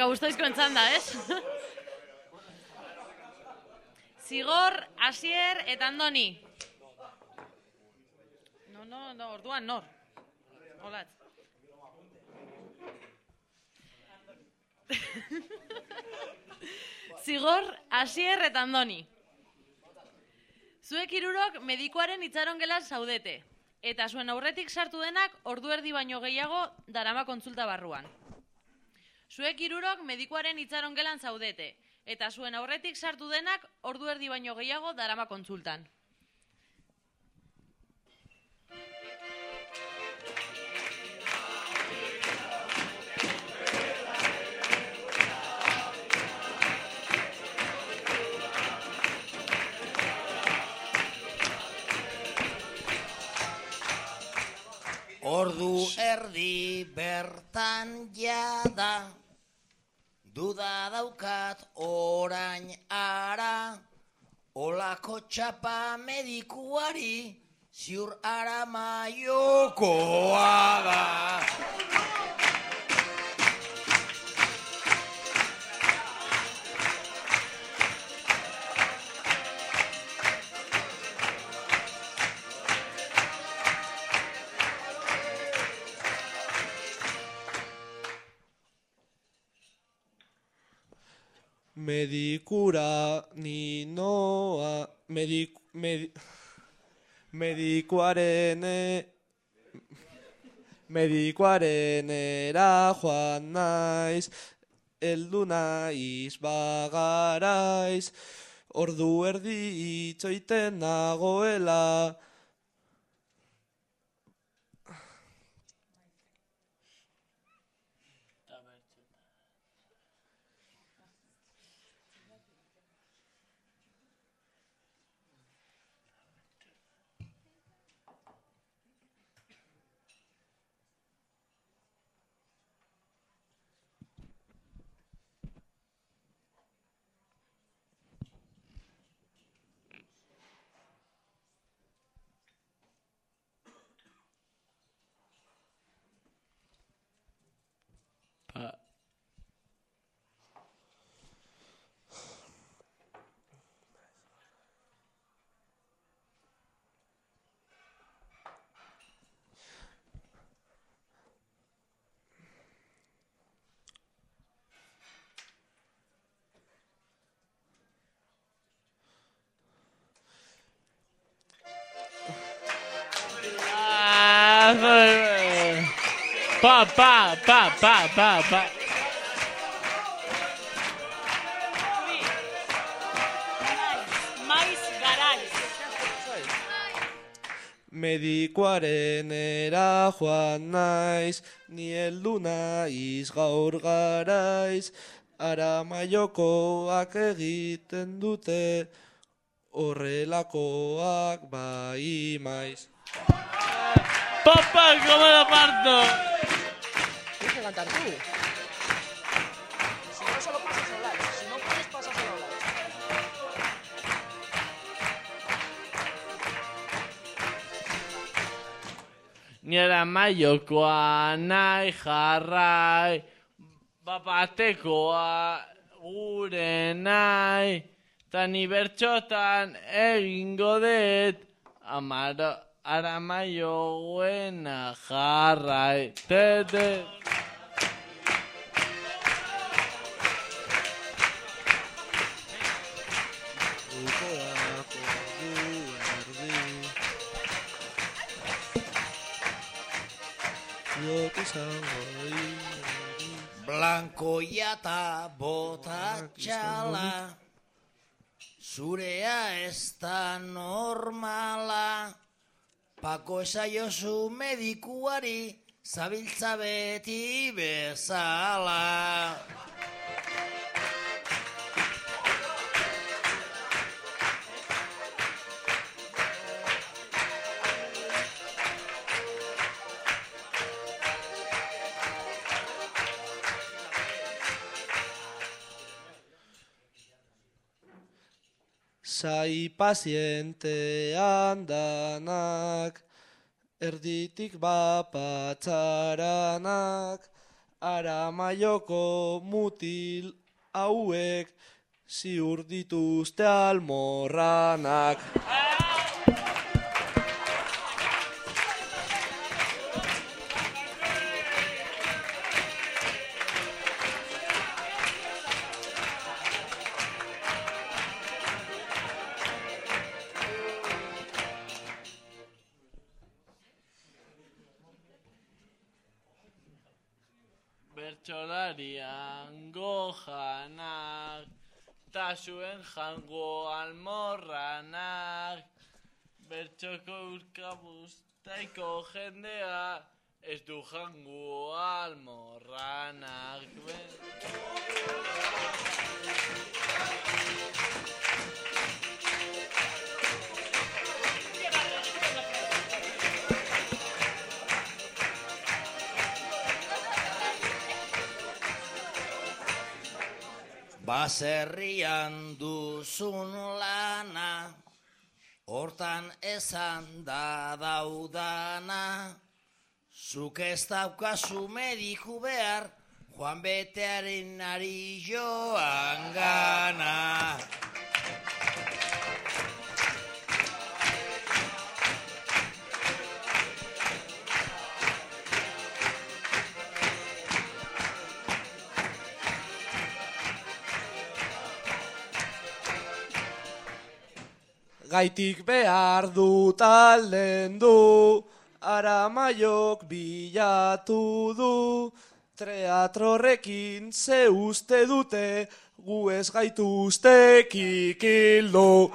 Gaustoizko entzanda, ez? Zigor, Asier eta Andoni. No, no, no, orduan nor. Olatz. Zigor, Asier eta Andoni. Zuek irurok medikuaren itxaron gelan zaudete. Eta zuen aurretik sartu denak ordu erdi baino gehiago darama kontsulta barruan. Zuek irurok medikuaren itxaron gelan zaudete. Eta zuen aurretik sartu denak ordu erdi baino gehiago darama kontsultan. Ordu erdi bertan jada Duda daukat orain ara Olako txapa medikuari Ziur ara maiokoa da Medikura ni noa medik, medi, medikuaren medikuaren era joan naiz heldu naiz bagaraiz ordu erdi itxoiten nagoela Pa, pa, pa, pa, pa, pa. Medikuaren era joan naiz, ni heldu naiz gaur garaiz, ara maiokoak egiten dute, horrelakoak bai maiz. Papá, ¿cómo lo parto? Cantar tú. Si no, solo pasas a hablar. Si no puedes, pasas a hablar. Ni era maiokoa nahi jarrai, bapatekoa gure nahi, eta ni bertxotan egingo dut, amaro, ara maioena jarrai, te, Blankoia eta bota txala Zurea ez da normala. Pako esaiozu medikuari Zabiltza beti bezala Zai pazientean danak, erditik bapatzaranak, Aramaioko mutil hauek ziur dituzte almorranak. Zuen jango almorranak, bertxoko urkabuztaiko jendea, ez du jango almorranak. Baserrian duzun lana, hortan esan da daudana, zuk ez daukazu mediku behar, Juan Betearen ari joan gana. Gaitik behar du talden du, aramaiok bilatu du, teatrorrekin ze uste dute, gu ez gaituzte kikildu.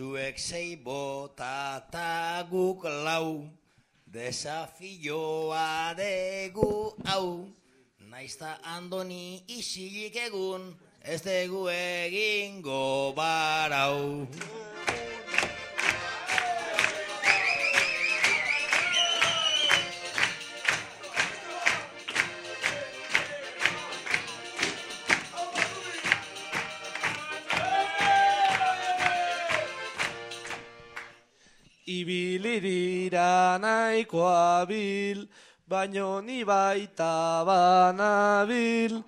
Zuek sei bota eta guk lau, desafioa degu hau. Naizta andoni isilik egun, ez dugu egingo barau. Ibilirira nahikoa bil, baino ni baita banabil.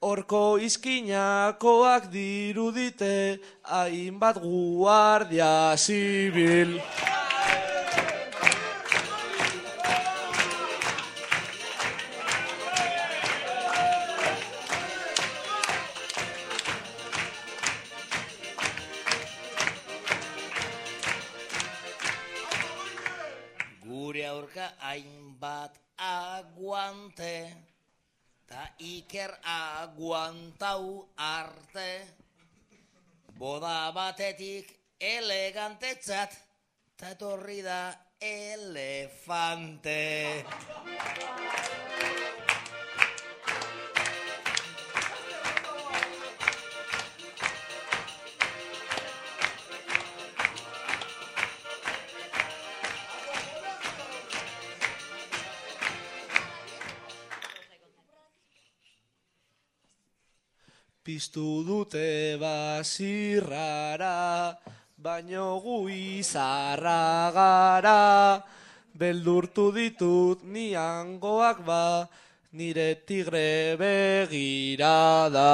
Horko izkinakoak dirudite, hainbat guardia zibil. Aurka hainbat aguante, ta iker aguantau arte. Boda batetik elegantetzat, ta etorri da elefante. Piztu dute basirrara, baino gu izarra gara. Beldurtu ditut niangoak ba, nire tigre begirada.